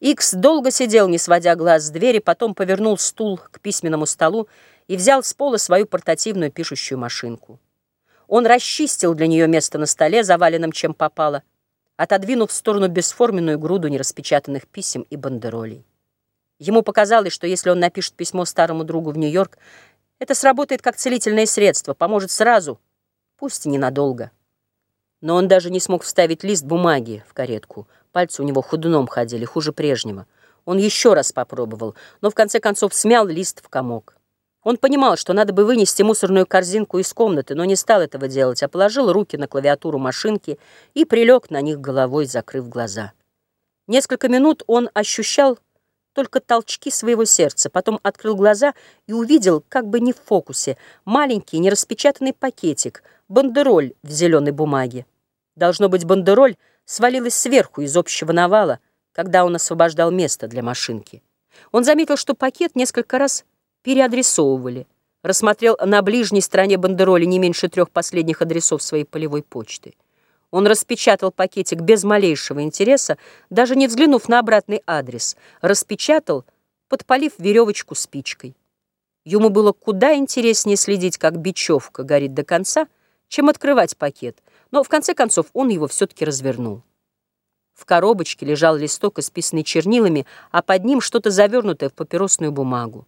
Икс долго сидел, не сводя глаз с двери, потом повернул стул к письменному столу и взял с пола свою портативную пишущую машинку. Он расчистил для нее место на столе, заваленном чем попало, отодвинув в сторону бесформенную груду нераспечатанных писем и бандеролей. Ему показалось, что если он напишет письмо старому другу в Нью-Йорк, это сработает как целительное средство, поможет сразу, пусть и ненадолго. Но он даже не смог вставить лист бумаги в каретку. Пальцы у него ходуном ходили, хуже прежнего. Он еще раз попробовал, но в конце концов смял лист в комок. Он понимал, что надо бы вынести мусорную корзинку из комнаты, но не стал этого делать, а положил руки на клавиатуру машинки и прилег на них головой, закрыв глаза. Несколько минут он ощущал только толчки своего сердца, потом открыл глаза и увидел, как бы не в фокусе, маленький нераспечатанный пакетик, бандероль в зеленой бумаге. Должно быть, бандероль свалилась сверху из общего навала, когда он освобождал место для машинки. Он заметил, что пакет несколько раз переадресовывали, рассмотрел на ближней стороне бандероли не меньше трех последних адресов своей полевой почты. Он распечатал пакетик без малейшего интереса, даже не взглянув на обратный адрес, распечатал, подпалив веревочку спичкой. Ему было куда интереснее следить, как бечевка горит до конца, чем открывать пакет, но в конце концов он его все-таки развернул. В коробочке лежал листок, исписанный чернилами, а под ним что-то завернутое в папиросную бумагу.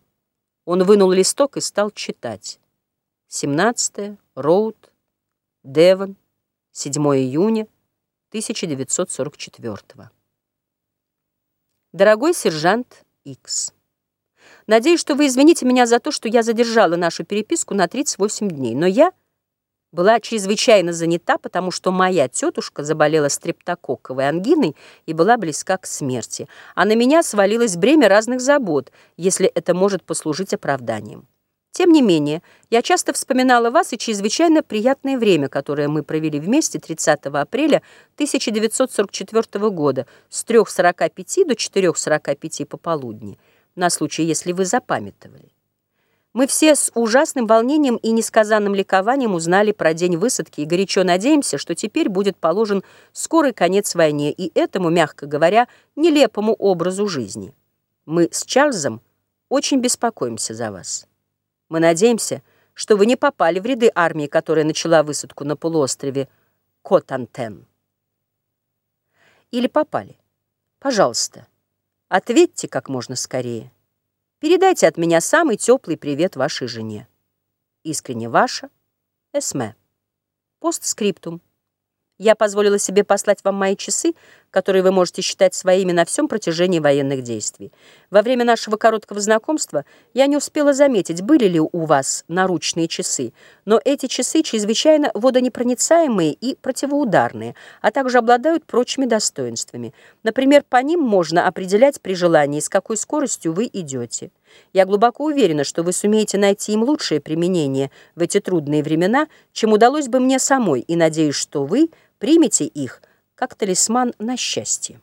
Он вынул листок и стал читать. 17 Роуд, Девон, 7 июня 1944 Дорогой сержант Икс, Надеюсь, что вы извините меня за то, что я задержала нашу переписку на 38 дней, но я была чрезвычайно занята, потому что моя тетушка заболела стрептококковой ангиной и была близка к смерти, а на меня свалилось бремя разных забот, если это может послужить оправданием. Тем не менее, я часто вспоминала вас и чрезвычайно приятное время, которое мы провели вместе 30 апреля 1944 года с 3.45 до 4.45 пополудни, на случай, если вы запамятовали. Мы все с ужасным волнением и несказанным ликованием узнали про день высадки и горячо надеемся, что теперь будет положен скорый конец войне и этому, мягко говоря, нелепому образу жизни. Мы с Чарльзом очень беспокоимся за вас. Мы надеемся, что вы не попали в ряды армии, которая начала высадку на полуострове Котантен. Или попали. Пожалуйста, ответьте как можно скорее. Передайте от меня самый теплый привет вашей жене. Искренне ваша, Эсме. Постскриптум. Я позволила себе послать вам мои часы, которые вы можете считать своими на всем протяжении военных действий. Во время нашего короткого знакомства я не успела заметить, были ли у вас наручные часы, но эти часы чрезвычайно водонепроницаемые и противоударные, а также обладают прочими достоинствами. Например, по ним можно определять при желании, с какой скоростью вы идете. Я глубоко уверена, что вы сумеете найти им лучшее применение в эти трудные времена, чем удалось бы мне самой, и надеюсь, что вы – примите их как талисман на счастье.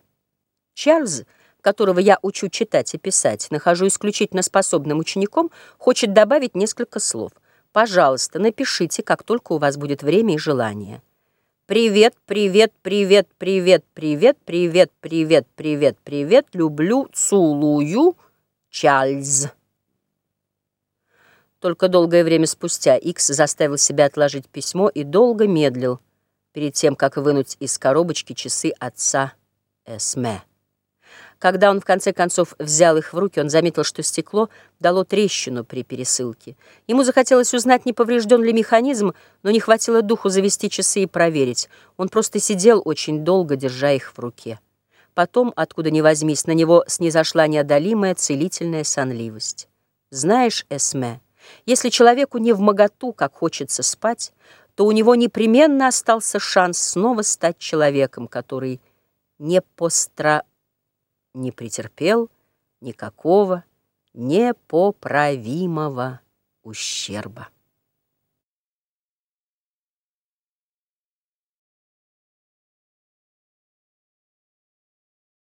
Чарльз, которого я учу читать и писать, нахожу исключительно способным учеником, хочет добавить несколько слов. Пожалуйста, напишите, как только у вас будет время и желание. Привет, привет, привет, привет, привет, привет, привет, привет, привет, люблю, целую, Чарльз. Только долгое время спустя Икс заставил себя отложить письмо и долго медлил, перед тем, как вынуть из коробочки часы отца Эсме. Когда он в конце концов взял их в руки, он заметил, что стекло дало трещину при пересылке. Ему захотелось узнать, не поврежден ли механизм, но не хватило духу завести часы и проверить. Он просто сидел очень долго, держа их в руке. Потом, откуда ни возьмись, на него снизошла неодолимая целительная сонливость. Знаешь, Эсме, если человеку не в моготу, как хочется спать, то у него непременно остался шанс снова стать человеком, который не постра... не претерпел никакого непоправимого ущерба.